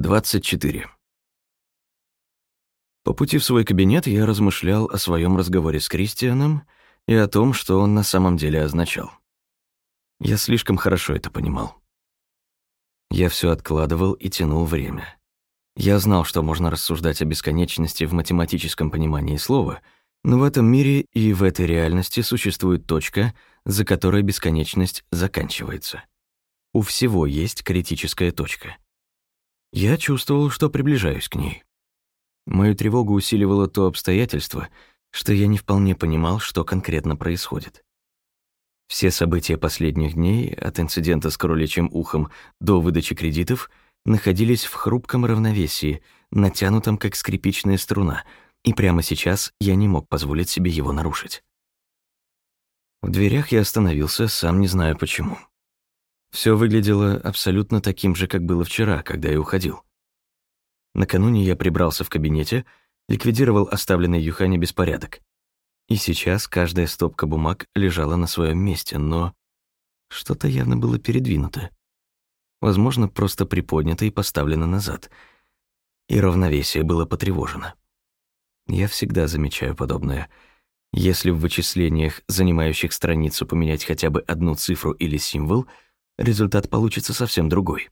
24. По пути в свой кабинет я размышлял о своем разговоре с Кристианом и о том, что он на самом деле означал. Я слишком хорошо это понимал. Я все откладывал и тянул время. Я знал, что можно рассуждать о бесконечности в математическом понимании слова, но в этом мире и в этой реальности существует точка, за которой бесконечность заканчивается. У всего есть критическая точка — я чувствовал, что приближаюсь к ней. Мою тревогу усиливало то обстоятельство, что я не вполне понимал, что конкретно происходит. Все события последних дней, от инцидента с кроличьим ухом до выдачи кредитов, находились в хрупком равновесии, натянутом как скрипичная струна, и прямо сейчас я не мог позволить себе его нарушить. В дверях я остановился, сам не знаю почему. Все выглядело абсолютно таким же, как было вчера, когда я уходил. Накануне я прибрался в кабинете, ликвидировал оставленный Юхане беспорядок. И сейчас каждая стопка бумаг лежала на своем месте, но что-то явно было передвинуто. Возможно, просто приподнято и поставлено назад. И равновесие было потревожено. Я всегда замечаю подобное. Если в вычислениях, занимающих страницу, поменять хотя бы одну цифру или символ — результат получится совсем другой.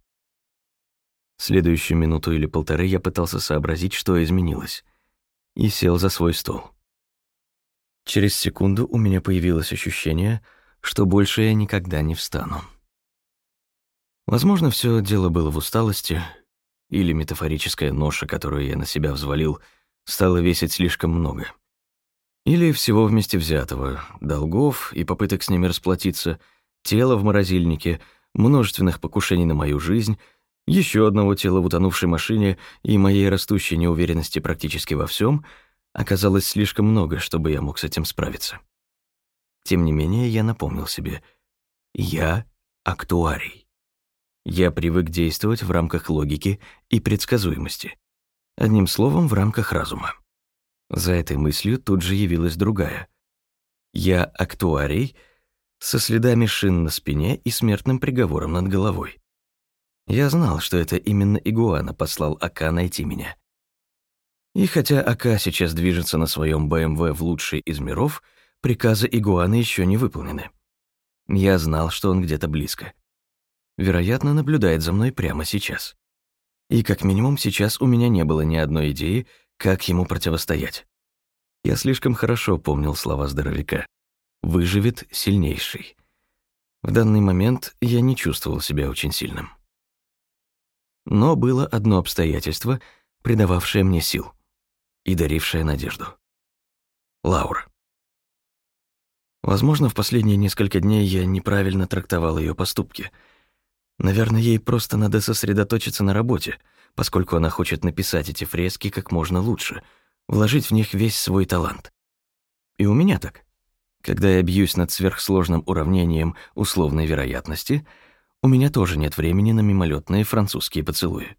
Следующую минуту или полторы я пытался сообразить, что изменилось, и сел за свой стол. Через секунду у меня появилось ощущение, что больше я никогда не встану. Возможно, все дело было в усталости, или метафорическая ноша, которую я на себя взвалил, стала весить слишком много. Или всего вместе взятого, долгов и попыток с ними расплатиться, тело в морозильнике — множественных покушений на мою жизнь, еще одного тела в утонувшей машине и моей растущей неуверенности практически во всем оказалось слишком много, чтобы я мог с этим справиться. Тем не менее, я напомнил себе, я актуарий. Я привык действовать в рамках логики и предсказуемости. Одним словом, в рамках разума. За этой мыслью тут же явилась другая. Я актуарий — со следами шин на спине и смертным приговором над головой. Я знал, что это именно Игуана послал Ака найти меня. И хотя Ака сейчас движется на своем БМВ в лучший из миров, приказы Игуаны еще не выполнены. Я знал, что он где-то близко. Вероятно, наблюдает за мной прямо сейчас. И как минимум сейчас у меня не было ни одной идеи, как ему противостоять. Я слишком хорошо помнил слова здоровяка выживет сильнейший. В данный момент я не чувствовал себя очень сильным. Но было одно обстоятельство, придававшее мне сил и дарившее надежду. Лаура. Возможно, в последние несколько дней я неправильно трактовал ее поступки. Наверное, ей просто надо сосредоточиться на работе, поскольку она хочет написать эти фрески как можно лучше, вложить в них весь свой талант. И у меня так. Когда я бьюсь над сверхсложным уравнением условной вероятности, у меня тоже нет времени на мимолетные французские поцелуи.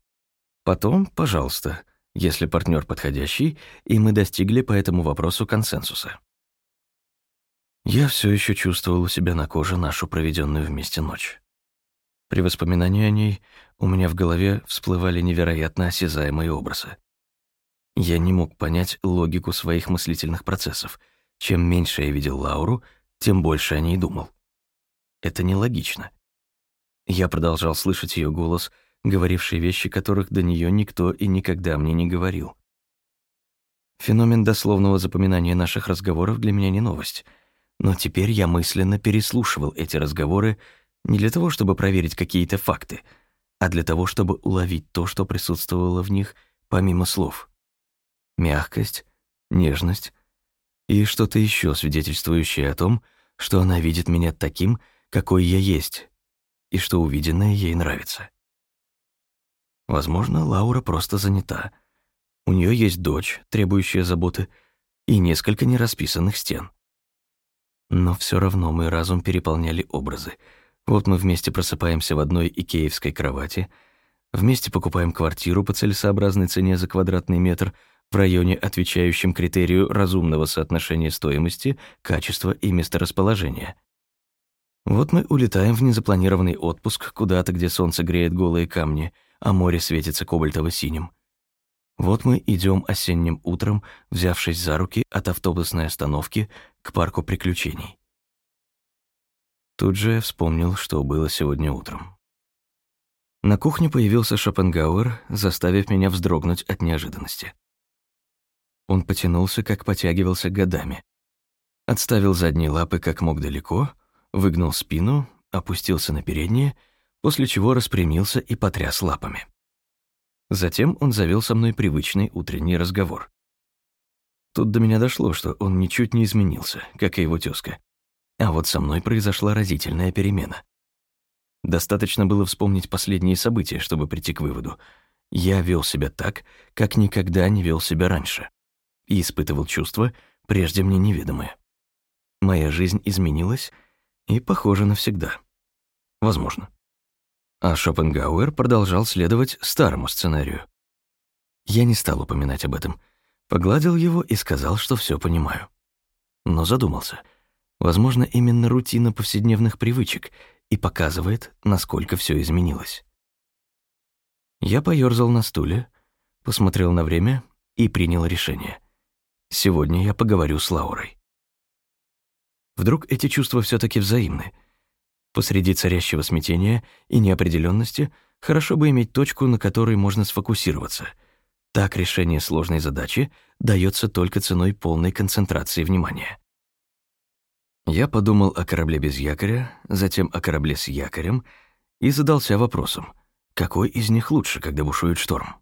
Потом, пожалуйста, если партнер подходящий, и мы достигли по этому вопросу консенсуса. Я все еще чувствовал у себя на коже нашу проведенную вместе ночь. При воспоминании о ней у меня в голове всплывали невероятно осязаемые образы. Я не мог понять логику своих мыслительных процессов — чем меньше я видел Лауру, тем больше о ней думал. Это нелогично. Я продолжал слышать ее голос, говоривший вещи, которых до нее никто и никогда мне не говорил. Феномен дословного запоминания наших разговоров для меня не новость, но теперь я мысленно переслушивал эти разговоры не для того, чтобы проверить какие-то факты, а для того, чтобы уловить то, что присутствовало в них помимо слов. Мягкость, нежность, и что-то еще свидетельствующее о том, что она видит меня таким, какой я есть, и что увиденное ей нравится. Возможно, Лаура просто занята. У нее есть дочь, требующая заботы, и несколько нерасписанных стен. Но все равно мой разум переполняли образы. Вот мы вместе просыпаемся в одной икеевской кровати, вместе покупаем квартиру по целесообразной цене за квадратный метр — в районе, отвечающем критерию разумного соотношения стоимости, качества и месторасположения. Вот мы улетаем в незапланированный отпуск куда-то, где солнце греет голые камни, а море светится кобальтово-синим. Вот мы идем осенним утром, взявшись за руки от автобусной остановки к парку приключений. Тут же я вспомнил, что было сегодня утром. На кухне появился Шопенгауэр, заставив меня вздрогнуть от неожиданности. Он потянулся, как потягивался годами. Отставил задние лапы как мог далеко, выгнул спину, опустился на передние, после чего распрямился и потряс лапами. Затем он завел со мной привычный утренний разговор. Тут до меня дошло, что он ничуть не изменился, как и его тезка. А вот со мной произошла разительная перемена. Достаточно было вспомнить последние события, чтобы прийти к выводу. Я вел себя так, как никогда не вел себя раньше. И испытывал чувства, прежде мне неведомые. Моя жизнь изменилась и, похоже, навсегда. Возможно. А Шопенгауэр продолжал следовать старому сценарию. Я не стал упоминать об этом, погладил его и сказал, что все понимаю. Но задумался. Возможно, именно рутина повседневных привычек и показывает, насколько все изменилось. Я поёрзал на стуле, посмотрел на время и принял решение. Сегодня я поговорю с Лаурой. Вдруг эти чувства все таки взаимны — Посреди царящего смятения и неопределенности хорошо бы иметь точку, на которой можно сфокусироваться. Так решение сложной задачи дается только ценой полной концентрации внимания. Я подумал о корабле без якоря, затем о корабле с якорем и задался вопросом, какой из них лучше, когда бушует шторм.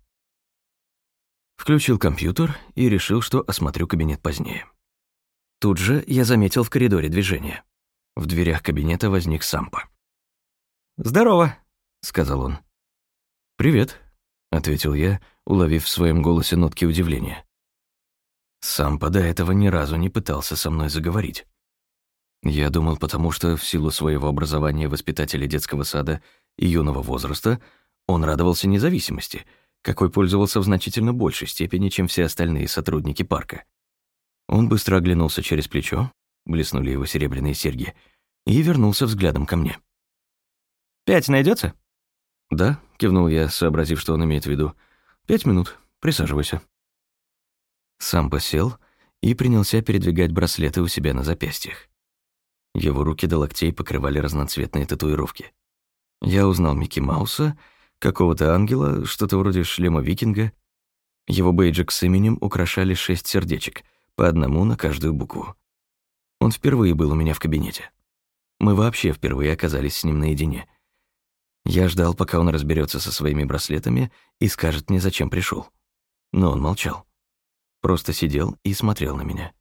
Включил компьютер и решил, что осмотрю кабинет позднее. Тут же я заметил в коридоре движение. В дверях кабинета возник Сампа. «Здорово», — сказал он. «Привет», — ответил я, уловив в своем голосе нотки удивления. Сампа до этого ни разу не пытался со мной заговорить. Я думал, потому что в силу своего образования воспитателя детского сада и юного возраста он радовался независимости, какой пользовался в значительно большей степени, чем все остальные сотрудники парка. Он быстро оглянулся через плечо, блеснули его серебряные серьги, и вернулся взглядом ко мне. «Пять найдется? «Да», — кивнул я, сообразив, что он имеет в виду. «Пять минут. Присаживайся». Сам посел и принялся передвигать браслеты у себя на запястьях. Его руки до локтей покрывали разноцветные татуировки. Я узнал Микки Мауса, какого-то ангела, что-то вроде шлема викинга. Его бейджик с именем украшали шесть сердечек, по одному на каждую букву. Он впервые был у меня в кабинете. Мы вообще впервые оказались с ним наедине. Я ждал, пока он разберется со своими браслетами и скажет мне, зачем пришел. Но он молчал. Просто сидел и смотрел на меня.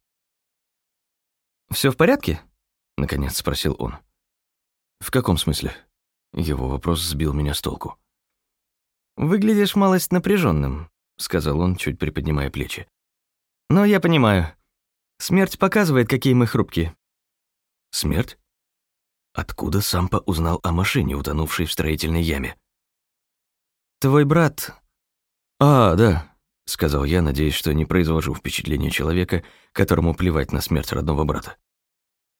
Все в порядке?» — наконец спросил он. «В каком смысле?» Его вопрос сбил меня с толку. «Выглядишь малость напряженным, сказал он, чуть приподнимая плечи. «Но я понимаю. Смерть показывает, какие мы хрупкие». «Смерть?» Откуда Сампа узнал о машине, утонувшей в строительной яме? «Твой брат...» «А, да», — сказал я, надеясь, что не произвожу впечатление человека, которому плевать на смерть родного брата.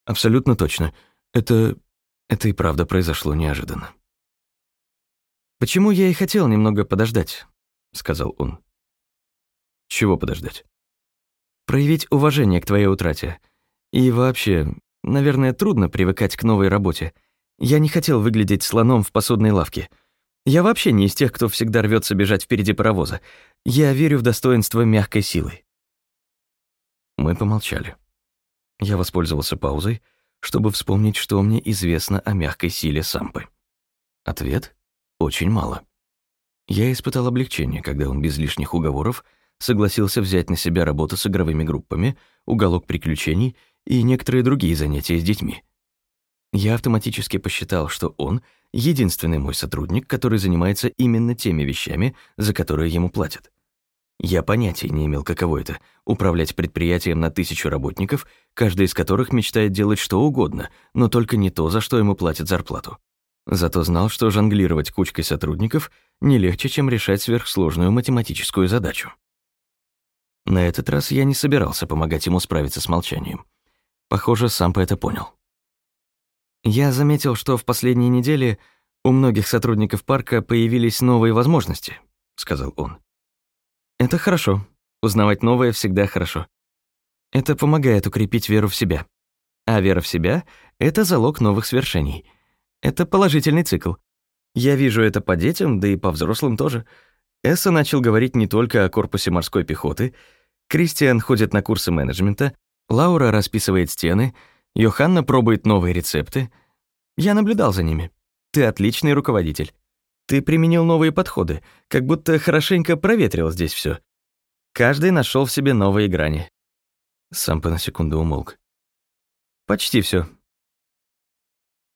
«Абсолютно точно. Это... это и правда произошло неожиданно». «Почему я и хотел немного подождать?» — сказал он. «Чего подождать?» проявить уважение к твоей утрате. И вообще, наверное, трудно привыкать к новой работе. Я не хотел выглядеть слоном в посудной лавке. Я вообще не из тех, кто всегда рвется бежать впереди паровоза. Я верю в достоинство мягкой силы. Мы помолчали. Я воспользовался паузой, чтобы вспомнить, что мне известно о мягкой силе сампы. Ответ — очень мало. Я испытал облегчение, когда он без лишних уговоров — согласился взять на себя работу с игровыми группами, уголок приключений и некоторые другие занятия с детьми. Я автоматически посчитал, что он — единственный мой сотрудник, который занимается именно теми вещами, за которые ему платят. Я понятия не имел, каково это — управлять предприятием на тысячу работников, каждый из которых мечтает делать что угодно, но только не то, за что ему платят зарплату. Зато знал, что жонглировать кучкой сотрудников не легче, чем решать сверхсложную математическую задачу. На этот раз я не собирался помогать ему справиться с молчанием. Похоже, сам по это понял. Я заметил, что в последние недели «У многих сотрудников парка появились новые возможности», — сказал он. «Это хорошо. Узнавать новое всегда хорошо. Это помогает укрепить веру в себя. А вера в себя — это залог новых свершений. Это положительный цикл. Я вижу это по детям, да и по взрослым тоже. Эсса начал говорить не только о корпусе морской пехоты, Кристиан ходит на курсы менеджмента, Лаура расписывает стены, Йоханна пробует новые рецепты. Я наблюдал за ними. Ты отличный руководитель. Ты применил новые подходы, как будто хорошенько проветрил здесь все. Каждый нашел в себе новые грани. Сампа на секунду умолк. Почти все.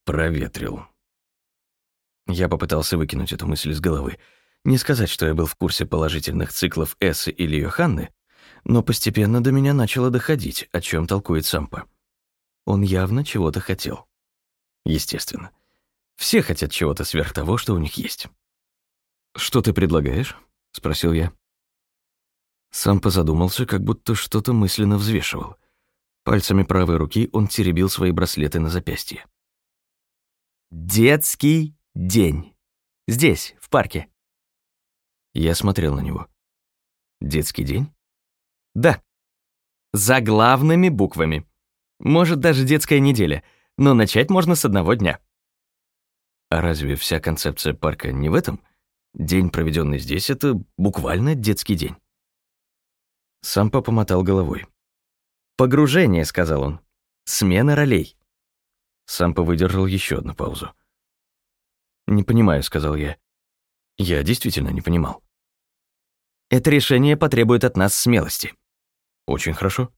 Проветрил. Я попытался выкинуть эту мысль из головы. Не сказать, что я был в курсе положительных циклов Эссы или Йоханны, но постепенно до меня начало доходить, о чем толкует Сампа. Он явно чего-то хотел. Естественно. Все хотят чего-то сверх того, что у них есть. «Что ты предлагаешь?» — спросил я. Сам позадумался, как будто что-то мысленно взвешивал. Пальцами правой руки он теребил свои браслеты на запястье. «Детский день. Здесь, в парке». Я смотрел на него. «Детский день?» «Да. За главными буквами. Может, даже детская неделя, но начать можно с одного дня». А разве вся концепция парка не в этом? День, проведенный здесь, это буквально детский день. Сампа помотал головой. «Погружение», — сказал он. «Смена ролей». Сампа выдержал еще одну паузу. «Не понимаю», — сказал я. Я действительно не понимал. «Это решение потребует от нас смелости». «Очень хорошо».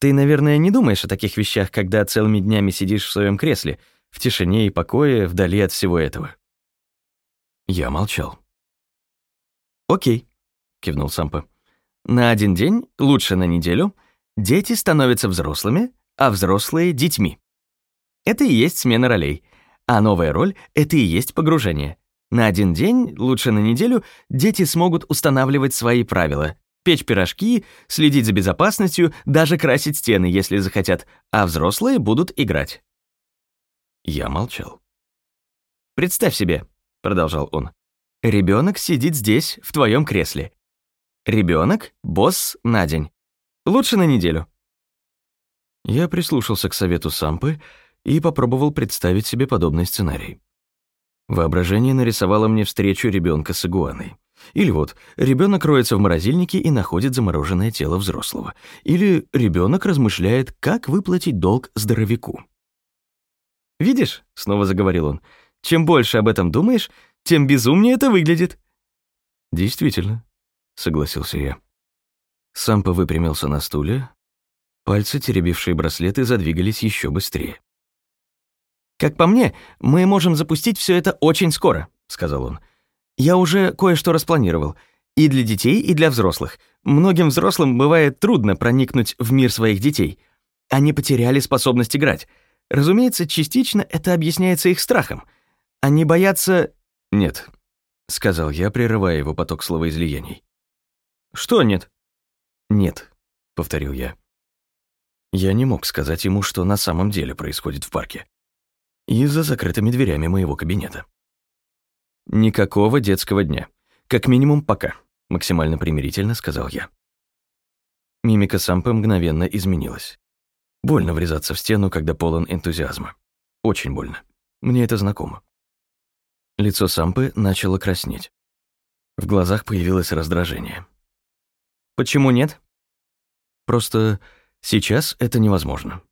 «Ты, наверное, не думаешь о таких вещах, когда целыми днями сидишь в своем кресле, в тишине и покое, вдали от всего этого». Я молчал. «Окей», — кивнул Сампа. На один день, лучше на неделю, дети становятся взрослыми, а взрослые — детьми. Это и есть смена ролей, а новая роль — это и есть погружение. На один день, лучше на неделю, дети смогут устанавливать свои правила, печь пирожки, следить за безопасностью, даже красить стены, если захотят, а взрослые будут играть. Я молчал. «Представь себе», — продолжал он, — «ребенок сидит здесь, в твоем кресле. Ребенок, босс на день. Лучше на неделю. Я прислушался к совету Сампы и попробовал представить себе подобный сценарий. Воображение нарисовало мне встречу ребенка с игуаной. Или вот, ребенок роется в морозильнике и находит замороженное тело взрослого. Или ребенок размышляет, как выплатить долг здоровяку. «Видишь», — снова заговорил он, — «чем больше об этом думаешь, тем безумнее это выглядит». Действительно, согласился я. Сампа выпрямился на стуле, пальцы, теребившие браслеты, задвигались еще быстрее. «Как по мне, мы можем запустить все это очень скоро», — сказал он. «Я уже кое-что распланировал. И для детей, и для взрослых. Многим взрослым бывает трудно проникнуть в мир своих детей. Они потеряли способность играть. Разумеется, частично это объясняется их страхом. Они боятся...» «Нет», — сказал я, прерывая его поток словоизлияний. Что нет? Нет, повторил я. Я не мог сказать ему, что на самом деле происходит в парке. И за закрытыми дверями моего кабинета. Никакого детского дня. Как минимум пока, максимально примирительно сказал я. Мимика Сампы мгновенно изменилась. Больно врезаться в стену, когда полон энтузиазма. Очень больно. Мне это знакомо. Лицо Сампы начало краснеть. В глазах появилось раздражение. Почему нет? Просто сейчас это невозможно.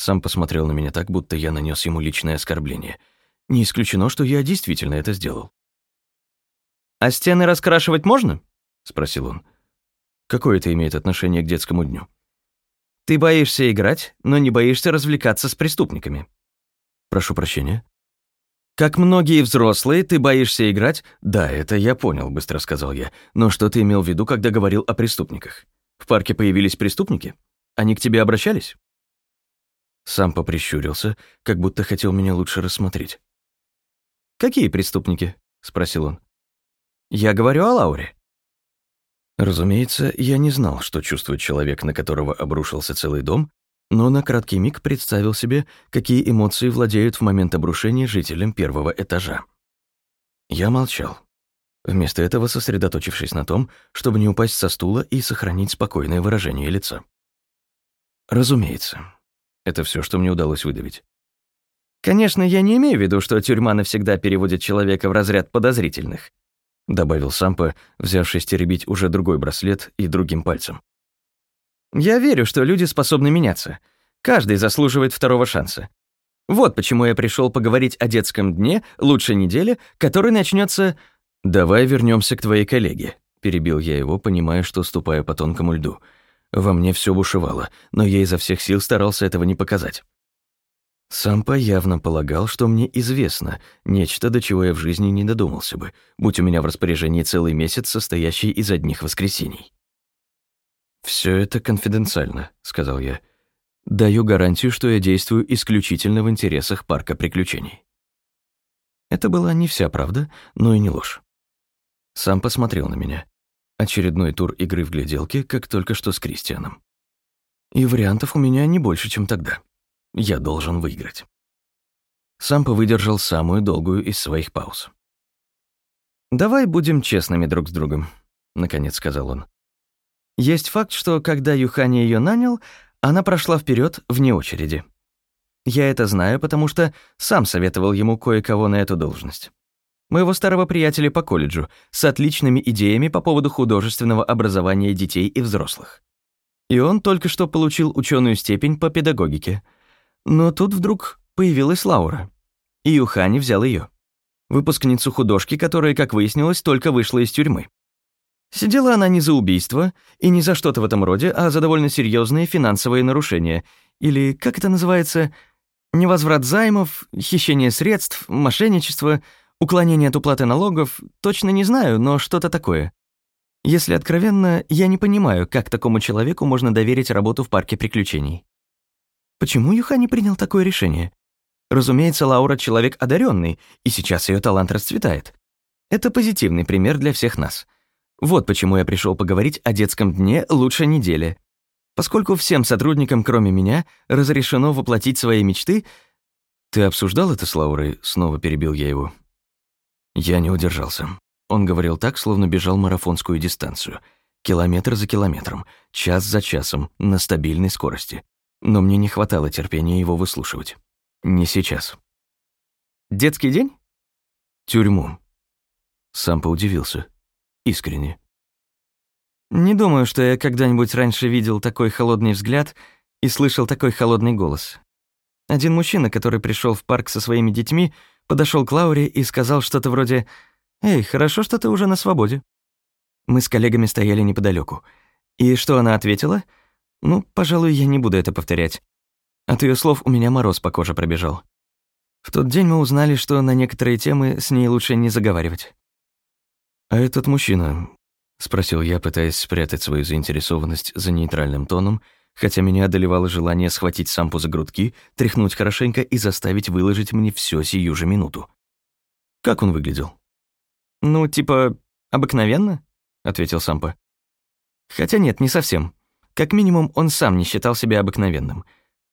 Сам посмотрел на меня так, будто я нанес ему личное оскорбление. Не исключено, что я действительно это сделал. «А стены раскрашивать можно?» — спросил он. «Какое это имеет отношение к детскому дню?» «Ты боишься играть, но не боишься развлекаться с преступниками». «Прошу прощения». «Как многие взрослые, ты боишься играть?» «Да, это я понял», — быстро сказал я. «Но что ты имел в виду, когда говорил о преступниках? В парке появились преступники? Они к тебе обращались?» Сам поприщурился, как будто хотел меня лучше рассмотреть. «Какие преступники?» — спросил он. «Я говорю о Лауре». Разумеется, я не знал, что чувствует человек, на которого обрушился целый дом, но на краткий миг представил себе, какие эмоции владеют в момент обрушения жителям первого этажа. Я молчал, вместо этого сосредоточившись на том, чтобы не упасть со стула и сохранить спокойное выражение лица. Разумеется. Это все, что мне удалось выдавить. «Конечно, я не имею в виду, что тюрьма навсегда переводит человека в разряд подозрительных», добавил Сампа, взявшись теребить уже другой браслет и другим пальцем. «Я верю, что люди способны меняться. Каждый заслуживает второго шанса. Вот почему я пришел поговорить о детском дне, лучшей неделе, который начнется. «Давай вернемся к твоей коллеге», — перебил я его, понимая, что ступаю по тонкому льду. Во мне все бушевало, но я изо всех сил старался этого не показать. Сампа явно полагал, что мне известно нечто, до чего я в жизни не додумался бы, будь у меня в распоряжении целый месяц, состоящий из одних воскресений. Все это конфиденциально», — сказал я. «Даю гарантию, что я действую исключительно в интересах парка приключений». Это была не вся правда, но и не ложь. Сам посмотрел на меня. Очередной тур игры в гляделки, как только что с Кристианом. И вариантов у меня не больше, чем тогда. Я должен выиграть. Сампа выдержал самую долгую из своих пауз. «Давай будем честными друг с другом», — наконец сказал он. «Есть факт, что когда Юхани ее нанял, она прошла вперед вне очереди. Я это знаю, потому что сам советовал ему кое-кого на эту должность. Моего старого приятеля по колледжу с отличными идеями по поводу художественного образования детей и взрослых. И он только что получил ученую степень по педагогике — но тут вдруг появилась Лаура. И Юхани взял ее. Выпускницу художки, которая, как выяснилось, только вышла из тюрьмы. Сидела она не за убийство и не за что-то в этом роде, а за довольно серьезные финансовые нарушения. Или, как это называется, невозврат займов, хищение средств, мошенничество, уклонение от уплаты налогов, точно не знаю, но что-то такое. Если откровенно, я не понимаю, как такому человеку можно доверить работу в парке приключений. Почему Юхани принял такое решение? Разумеется, Лаура — человек одаренный, и сейчас ее талант расцветает. Это позитивный пример для всех нас. Вот почему я пришел поговорить о детском дне лучшей недели. Поскольку всем сотрудникам, кроме меня, разрешено воплотить свои мечты... «Ты обсуждал это с Лаурой?» — снова перебил я его. Я не удержался. Он говорил так, словно бежал марафонскую дистанцию. Километр за километром, час за часом, на стабильной скорости но мне не хватало терпения его выслушивать. Не сейчас. «Детский день?» «Тюрьму». Сам поудивился. Искренне. «Не думаю, что я когда-нибудь раньше видел такой холодный взгляд и слышал такой холодный голос. Один мужчина, который пришел в парк со своими детьми, подошел к Лауре и сказал что-то вроде «Эй, хорошо, что ты уже на свободе». Мы с коллегами стояли неподалеку. И что она ответила — ну, пожалуй, я не буду это повторять. От ее слов у меня мороз по коже пробежал. В тот день мы узнали, что на некоторые темы с ней лучше не заговаривать. «А этот мужчина?» — спросил я, пытаясь спрятать свою заинтересованность за нейтральным тоном, хотя меня одолевало желание схватить сампу за грудки, тряхнуть хорошенько и заставить выложить мне все сию же минуту. «Как он выглядел?» «Ну, типа, обыкновенно?» — ответил Сампа. «Хотя нет, не совсем. Как минимум, он сам не считал себя обыкновенным.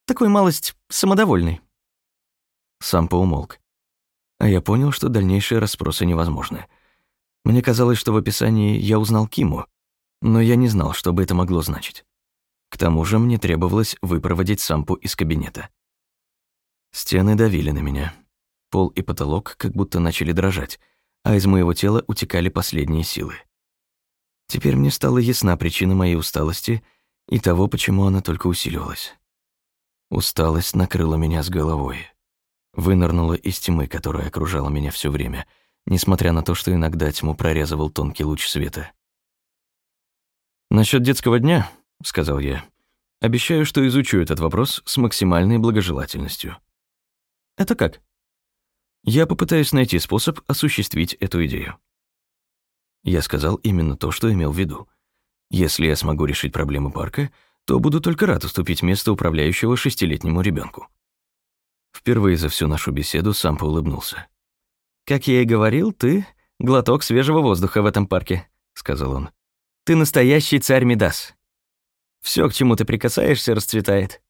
Такой малость самодовольный. Сам поумолк. А я понял, что дальнейшие расспросы невозможны. Мне казалось, что в описании я узнал Киму, но я не знал, что бы это могло значить. К тому же мне требовалось выпроводить Сампу из кабинета. Стены давили на меня. Пол и потолок как будто начали дрожать, а из моего тела утекали последние силы. Теперь мне стала ясна причина моей усталости — и того, почему она только усиливалась. Усталость накрыла меня с головой. Вынырнула из тьмы, которая окружала меня все время, несмотря на то, что иногда тьму прорезывал тонкий луч света. «Насчёт детского дня», — сказал я, — «обещаю, что изучу этот вопрос с максимальной благожелательностью». «Это как?» «Я попытаюсь найти способ осуществить эту идею». Я сказал именно то, что имел в виду. Если я смогу решить проблемы парка, то буду только рад уступить место управляющего шестилетнему ребенку. Впервые за всю нашу беседу сам улыбнулся. «Как я и говорил, ты — глоток свежего воздуха в этом парке», — сказал он. «Ты настоящий царь Мидас. Все, к чему ты прикасаешься, расцветает».